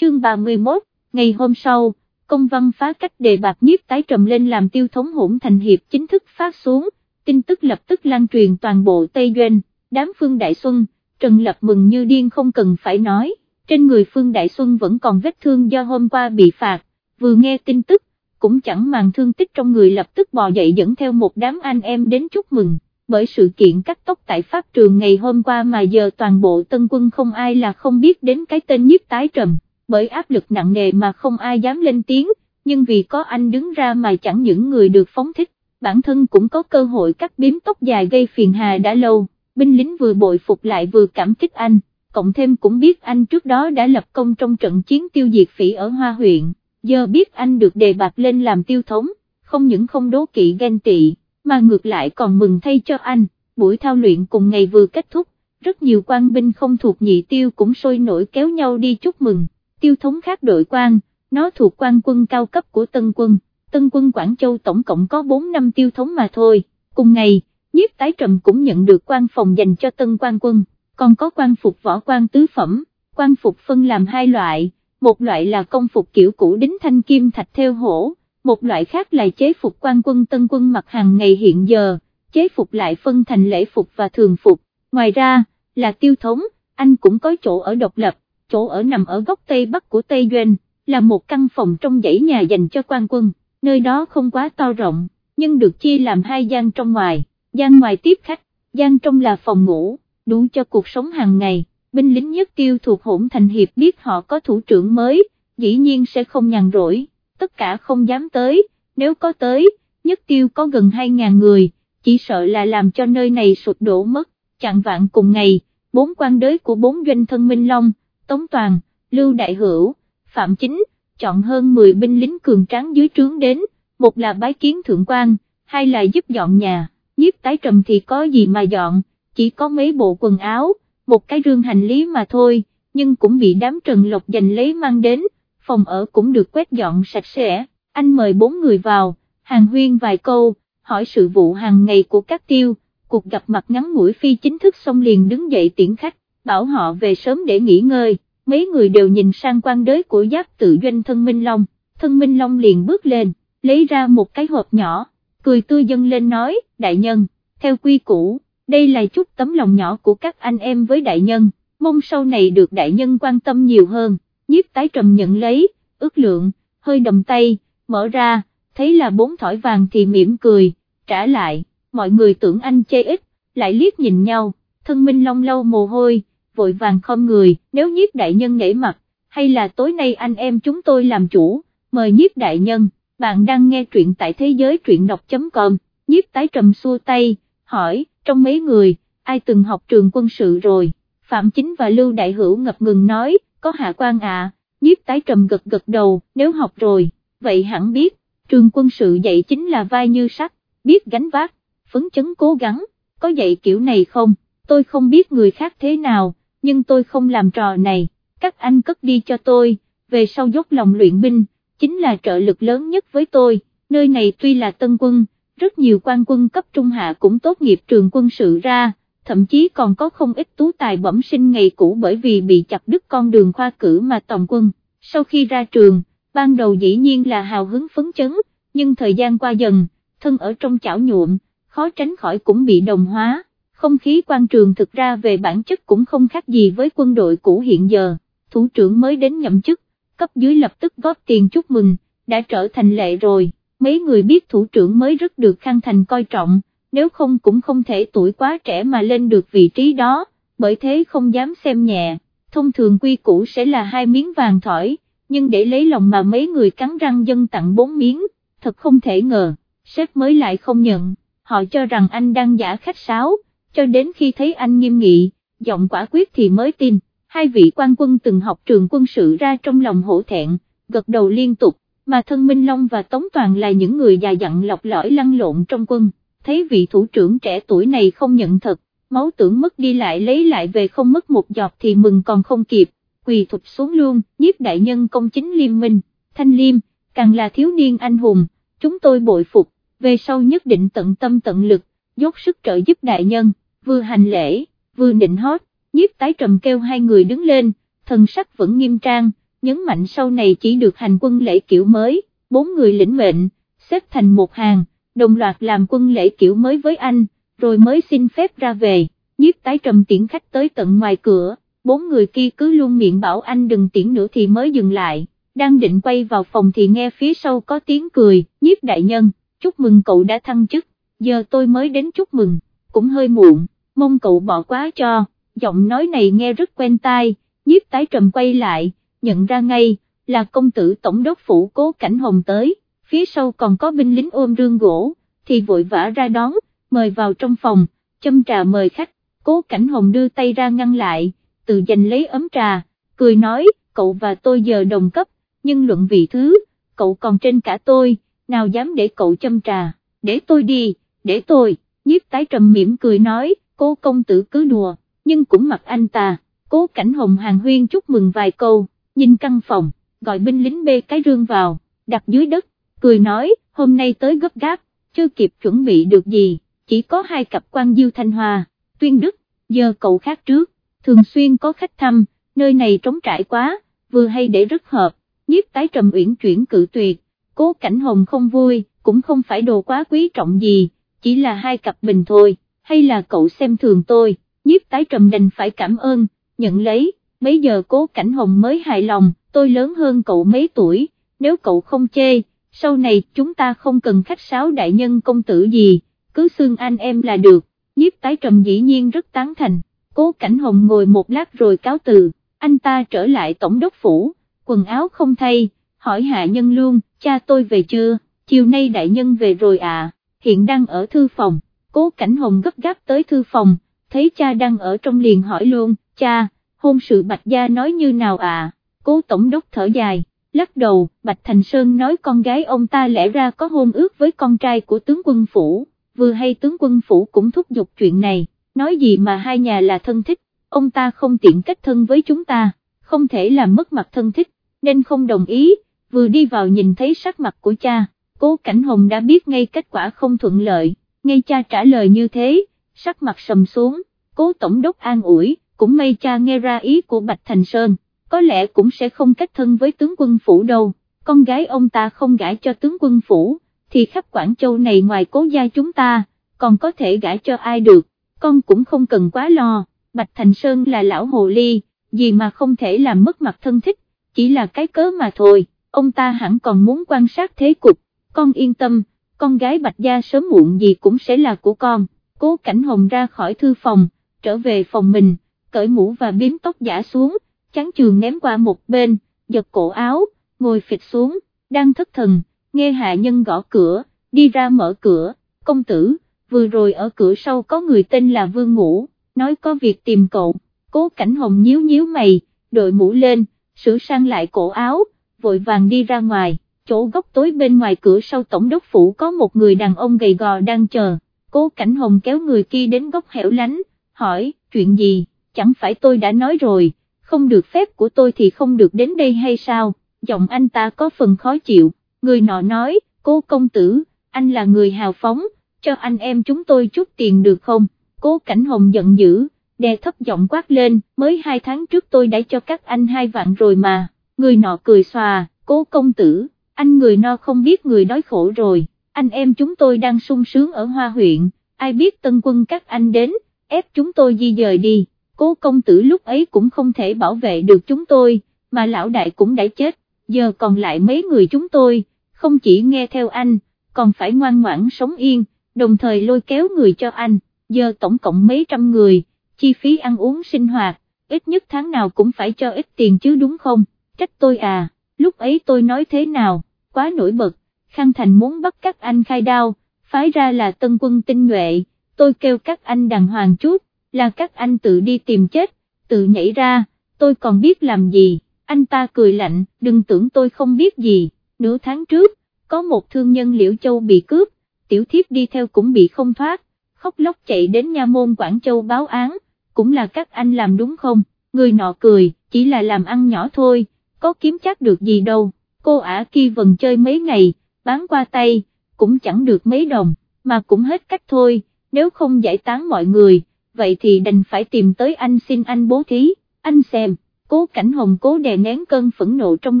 chương 31, ngày hôm sau, công văn phá cách đề bạc nhiếp tái trầm lên làm tiêu thống hỗn thành hiệp chính thức phát xuống, tin tức lập tức lan truyền toàn bộ Tây Doanh, đám Phương Đại Xuân, Trần Lập mừng như điên không cần phải nói, trên người Phương Đại Xuân vẫn còn vết thương do hôm qua bị phạt, vừa nghe tin tức, cũng chẳng màng thương tích trong người lập tức bò dậy dẫn theo một đám anh em đến chúc mừng, bởi sự kiện cắt tóc tại Pháp trường ngày hôm qua mà giờ toàn bộ tân quân không ai là không biết đến cái tên nhiếp tái trầm, bởi áp lực nặng nề mà không ai dám lên tiếng, nhưng vì có anh đứng ra mà chẳng những người được phóng thích, bản thân cũng có cơ hội cắt biếm tóc dài gây phiền hà đã lâu, binh lính vừa bội phục lại vừa cảm kích anh, cộng thêm cũng biết anh trước đó đã lập công trong trận chiến tiêu diệt phỉ ở Hoa huyện, giờ biết anh được đề bạc lên làm tiêu thống, không những không đố kỵ ghen tị, mà ngược lại còn mừng thay cho anh, buổi thao luyện cùng ngày vừa kết thúc, rất nhiều quan binh không thuộc nhị tiêu cũng sôi nổi kéo nhau đi chúc mừng, tiêu thống khác đội quan, nó thuộc quan quân cao cấp của tân quân, tân quân Quảng Châu tổng cộng có 4 năm tiêu thống mà thôi, cùng ngày, nhiếp tái trầm cũng nhận được quan phòng dành cho tân quan quân, còn có quan phục võ quan tứ phẩm, quan phục phân làm hai loại, một loại là công phục kiểu cũ đính thanh kim thạch theo hổ, một loại khác là chế phục quan quân tân quân mặc hàng ngày hiện giờ, chế phục lại phân thành lễ phục và thường phục, ngoài ra, là tiêu thống, anh cũng có chỗ ở độc lập, chỗ ở nằm ở góc tây bắc của Tây Doanh, là một căn phòng trong dãy nhà dành cho quan quân, nơi đó không quá to rộng, nhưng được chia làm hai gian trong ngoài, gian ngoài tiếp khách, gian trong là phòng ngủ, đủ cho cuộc sống hàng ngày, binh lính nhất tiêu thuộc hỗn thành hiệp biết họ có thủ trưởng mới, dĩ nhiên sẽ không nhàn rỗi, tất cả không dám tới, nếu có tới, nhất tiêu có gần 2.000 người, chỉ sợ là làm cho nơi này sụp đổ mất, chặn vạn cùng ngày, bốn quan đới của bốn doanh thân Minh Long, Tống Toàn, Lưu Đại Hữu, Phạm Chính, chọn hơn 10 binh lính cường tráng dưới trướng đến, một là bái kiến thượng quan, hai là giúp dọn nhà, nhiếp tái trầm thì có gì mà dọn, chỉ có mấy bộ quần áo, một cái rương hành lý mà thôi, nhưng cũng bị đám Trần Lộc giành lấy mang đến, phòng ở cũng được quét dọn sạch sẽ, anh mời bốn người vào, hàng huyên vài câu, hỏi sự vụ hàng ngày của các tiêu, cuộc gặp mặt ngắn ngủi phi chính thức xong liền đứng dậy tiễn khách, bảo họ về sớm để nghỉ ngơi, mấy người đều nhìn sang quan đới của giáp tự doanh thân Minh Long, thân Minh Long liền bước lên, lấy ra một cái hộp nhỏ, cười tươi dâng lên nói, đại nhân, theo quy củ, đây là chút tấm lòng nhỏ của các anh em với đại nhân, mong sau này được đại nhân quan tâm nhiều hơn, nhiếp tái trầm nhận lấy, ước lượng, hơi đầm tay, mở ra, thấy là bốn thỏi vàng thì mỉm cười, trả lại, mọi người tưởng anh chê ít, lại liếc nhìn nhau, thân minh long lâu mồ hôi, vội vàng không người, nếu nhiếp đại nhân nể mặt, hay là tối nay anh em chúng tôi làm chủ, mời nhiếp đại nhân, bạn đang nghe truyện tại thế giới truyện đọc.com, nhiếp tái trầm xua tay, hỏi, trong mấy người, ai từng học trường quân sự rồi, Phạm Chính và Lưu Đại Hữu ngập ngừng nói, có hạ quan ạ, nhiếp tái trầm gật gật đầu, nếu học rồi, vậy hẳn biết, trường quân sự dạy chính là vai như sắt, biết gánh vác, phấn chấn cố gắng, có dạy kiểu này không, tôi không biết người khác thế nào, nhưng tôi không làm trò này, các anh cất đi cho tôi, về sau dốc lòng luyện binh, chính là trợ lực lớn nhất với tôi, nơi này tuy là tân quân, rất nhiều quan quân cấp trung hạ cũng tốt nghiệp trường quân sự ra, thậm chí còn có không ít tú tài bẩm sinh ngày cũ bởi vì bị chặt đứt con đường khoa cử mà tòng quân, sau khi ra trường, ban đầu dĩ nhiên là hào hứng phấn chấn, nhưng thời gian qua dần, thân ở trong chảo nhuộm, khó tránh khỏi cũng bị đồng hóa, không khí quan trường thực ra về bản chất cũng không khác gì với quân đội cũ hiện giờ, thủ trưởng mới đến nhậm chức, cấp dưới lập tức góp tiền chúc mừng, đã trở thành lệ rồi, mấy người biết thủ trưởng mới rất được Khang Thành coi trọng, nếu không cũng không thể tuổi quá trẻ mà lên được vị trí đó, bởi thế không dám xem nhẹ, thông thường quy củ sẽ là hai miếng vàng thỏi, nhưng để lấy lòng mà mấy người cắn răng dân tặng bốn miếng, thật không thể ngờ, sếp mới lại không nhận, họ cho rằng anh đang giả khách sáo, cho đến khi thấy anh nghiêm nghị, giọng quả quyết thì mới tin, hai vị quan quân từng học trường quân sự ra trong lòng hổ thẹn, gật đầu liên tục, mà thân Minh Long và Tống Toàn là những người già dặn lọc lõi lăn lộn trong quân, thấy vị thủ trưởng trẻ tuổi này không nhận thật, máu tưởng mất đi lại lấy lại về không mất một giọt thì mừng còn không kịp, quỳ thụt xuống luôn, nhiếp đại nhân công chính liêm minh, thanh liêm, càng là thiếu niên anh hùng, chúng tôi bội phục, về sau nhất định tận tâm tận lực, dốc sức trợ giúp đại nhân, vừa hành lễ, vừa nịnh hót, nhiếp tái trầm kêu hai người đứng lên, thần sắc vẫn nghiêm trang, nhấn mạnh sau này chỉ được hành quân lễ kiểu mới, bốn người lĩnh mệnh, xếp thành một hàng, đồng loạt làm quân lễ kiểu mới với anh, rồi mới xin phép ra về, nhiếp tái trầm tiễn khách tới tận ngoài cửa, bốn người kia cứ luôn miệng bảo anh đừng tiễn nữa thì mới dừng lại, đang định quay vào phòng thì nghe phía sau có tiếng cười, nhiếp đại nhân, chúc mừng cậu đã thăng chức, giờ tôi mới đến chúc mừng, cũng hơi muộn, mong cậu bỏ quá cho, giọng nói này nghe rất quen tai, nhiếp tái trầm quay lại, nhận ra ngay, là công tử tổng đốc phủ cố cảnh hồng tới, phía sau còn có binh lính ôm rương gỗ, thì vội vã ra đón, mời vào trong phòng, châm trà mời khách, cố cảnh hồng đưa tay ra ngăn lại, tự giành lấy ấm trà, cười nói, cậu và tôi giờ đồng cấp, nhưng luận vị thứ, cậu còn trên cả tôi, nào dám để cậu châm trà, để tôi đi, để tôi, nhiếp tái trầm mỉm cười nói, cô công tử cứ đùa, nhưng cũng mặc anh ta, cố cảnh hồng hàng huyên chúc mừng vài câu, nhìn căn phòng, gọi binh lính bê cái rương vào, đặt dưới đất, cười nói, hôm nay tới gấp gáp, chưa kịp chuẩn bị được gì, chỉ có hai cặp quan diêu thanh hoa, tuyên đức, giờ cậu khác trước, thường xuyên có khách thăm, nơi này trống trải quá, vừa hay để rất hợp, nhiếp tái trầm uyển chuyển cự tuyệt, cố cảnh hồng không vui, cũng không phải đồ quá quý trọng gì, chỉ là hai cặp bình thôi, hay là cậu xem thường tôi, nhiếp tái trầm đành phải cảm ơn, nhận lấy, mấy giờ cố cảnh hồng mới hài lòng, tôi lớn hơn cậu mấy tuổi, nếu cậu không chê, sau này chúng ta không cần khách sáo đại nhân công tử gì, cứ xương anh em là được, nhiếp tái trầm dĩ nhiên rất tán thành, cố cảnh hồng ngồi một lát rồi cáo từ, anh ta trở lại tổng đốc phủ, quần áo không thay, hỏi hạ nhân luôn, cha tôi về chưa, chiều nay đại nhân về rồi à, hiện đang ở thư phòng, cố cảnh hồng gấp gáp tới thư phòng, thấy cha đang ở trong liền hỏi luôn, cha, hôn sự bạch gia nói như nào à, cố tổng đốc thở dài, lắc đầu, Bạch Thành Sơn nói con gái ông ta lẽ ra có hôn ước với con trai của tướng quân phủ, vừa hay tướng quân phủ cũng thúc giục chuyện này, nói gì mà hai nhà là thân thích, ông ta không tiện kết thân với chúng ta, không thể làm mất mặt thân thích, nên không đồng ý, vừa đi vào nhìn thấy sắc mặt của cha, cố Cảnh Hồng đã biết ngay kết quả không thuận lợi, ngay cha trả lời như thế, sắc mặt sầm xuống, cố tổng đốc an ủi, cũng may cha nghe ra ý của Bạch Thành Sơn có lẽ cũng sẽ không kết thân với tướng quân phủ đâu, con gái ông ta không gãi cho tướng quân phủ, thì khắp Quảng Châu này ngoài cố gia chúng ta, còn có thể gãi cho ai được, con cũng không cần quá lo, Bạch Thành Sơn là lão hồ ly, gì mà không thể làm mất mặt thân thích, chỉ là cái cớ mà thôi, ông ta hẳn còn muốn quan sát thế cục, con yên tâm, con gái Bạch Gia sớm muộn gì cũng sẽ là của con, cố cảnh hồng ra khỏi thư phòng, trở về phòng mình, cởi mũ và biếm tóc giả xuống, chán trường ném qua một bên, giật cổ áo, ngồi phịch xuống, đang thất thần, nghe hạ nhân gõ cửa, đi ra mở cửa, công tử, vừa rồi ở cửa sau có người tên là Vương Ngũ, nói có việc tìm cậu, cố cảnh hồng nhíu nhíu mày, đội mũ lên, sửa sang lại cổ áo, vội vàng đi ra ngoài, chỗ góc tối bên ngoài cửa sau tổng đốc phủ có một người đàn ông gầy gò đang chờ, cố cảnh hồng kéo người kia đến góc hẻo lánh, hỏi, chuyện gì, chẳng phải tôi đã nói rồi, không được phép của tôi thì không được đến đây hay sao, giọng anh ta có phần khó chịu, người nọ nói, cô công tử, anh là người hào phóng, cho anh em chúng tôi chút tiền được không, cố cảnh hồng giận dữ, đè thấp giọng quát lên, mới hai tháng trước tôi đã cho các anh hai vạn rồi mà, người nọ cười xòa, cố công tử, anh người no không biết người đói khổ rồi, anh em chúng tôi đang sung sướng ở Hoa huyện, ai biết tân quân các anh đến, ép chúng tôi di dời đi. Cố công tử lúc ấy cũng không thể bảo vệ được chúng tôi, mà lão đại cũng đã chết, giờ còn lại mấy người chúng tôi, không chỉ nghe theo anh, còn phải ngoan ngoãn sống yên, đồng thời lôi kéo người cho anh, giờ tổng cộng mấy trăm người, chi phí ăn uống sinh hoạt, ít nhất tháng nào cũng phải cho ít tiền chứ đúng không, trách tôi à, lúc ấy tôi nói thế nào, quá nổi bật, Khang Thành muốn bắt các anh khai đao, phái ra là tân quân tinh nhuệ, tôi kêu các anh đàng hoàng chút, là các anh tự đi tìm chết, tự nhảy ra, tôi còn biết làm gì, anh ta cười lạnh, đừng tưởng tôi không biết gì, nửa tháng trước, có một thương nhân Liễu Châu bị cướp, tiểu thiếp đi theo cũng bị không thoát, khóc lóc chạy đến nha môn Quảng Châu báo án, cũng là các anh làm đúng không, người nọ cười, chỉ là làm ăn nhỏ thôi, có kiếm chắc được gì đâu, cô ả kia vần chơi mấy ngày, bán qua tay, cũng chẳng được mấy đồng, mà cũng hết cách thôi, nếu không giải tán mọi người, vậy thì đành phải tìm tới anh xin anh bố thí, anh xem, cố cảnh hồng cố đè nén cơn phẫn nộ trong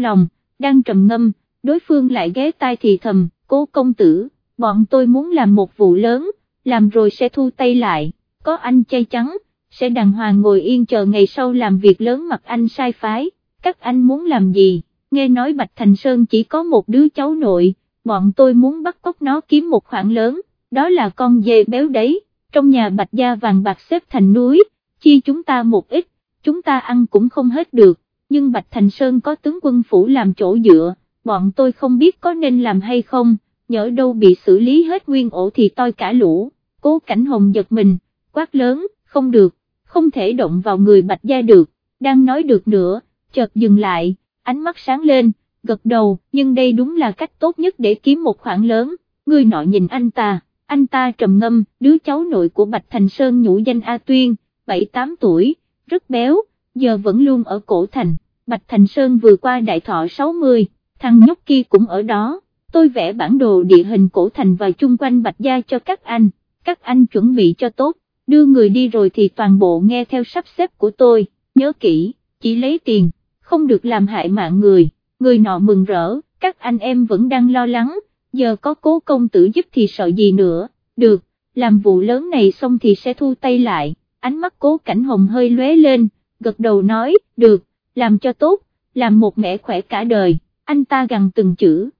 lòng, đang trầm ngâm, đối phương lại ghé tai thì thầm, cố công tử, bọn tôi muốn làm một vụ lớn, làm rồi sẽ thu tay lại, có anh chay trắng, sẽ đàng hoàng ngồi yên chờ ngày sau làm việc lớn mặc anh sai phái, các anh muốn làm gì, nghe nói Bạch Thành Sơn chỉ có một đứa cháu nội, bọn tôi muốn bắt cóc nó kiếm một khoản lớn, đó là con dê béo đấy, trong nhà Bạch Gia vàng bạc xếp thành núi, chi chúng ta một ít, chúng ta ăn cũng không hết được, nhưng Bạch Thành Sơn có tướng quân phủ làm chỗ dựa, bọn tôi không biết có nên làm hay không, nhỡ đâu bị xử lý hết nguyên ổ thì toi cả lũ, cố cảnh hồng giật mình, quát lớn, không được, không thể động vào người Bạch Gia được, đang nói được nữa, chợt dừng lại, ánh mắt sáng lên, gật đầu, nhưng đây đúng là cách tốt nhất để kiếm một khoản lớn, người nọ nhìn anh ta, anh ta trầm ngâm, đứa cháu nội của Bạch Thành Sơn nhũ danh A Tuyên, 7-8 tuổi, rất béo, giờ vẫn luôn ở cổ thành, Bạch Thành Sơn vừa qua đại thọ 60, thằng nhóc kia cũng ở đó, tôi vẽ bản đồ địa hình cổ thành và chung quanh Bạch Gia cho các anh, các anh chuẩn bị cho tốt, đưa người đi rồi thì toàn bộ nghe theo sắp xếp của tôi, nhớ kỹ, chỉ lấy tiền, không được làm hại mạng người, người nọ mừng rỡ, các anh em vẫn đang lo lắng, giờ có cố công tử giúp thì sợ gì nữa, được, làm vụ lớn này xong thì sẽ thu tay lại, ánh mắt cố cảnh hồng hơi lóe lên, gật đầu nói, được, làm cho tốt, làm một mẹ khỏe cả đời, anh ta gằn từng chữ,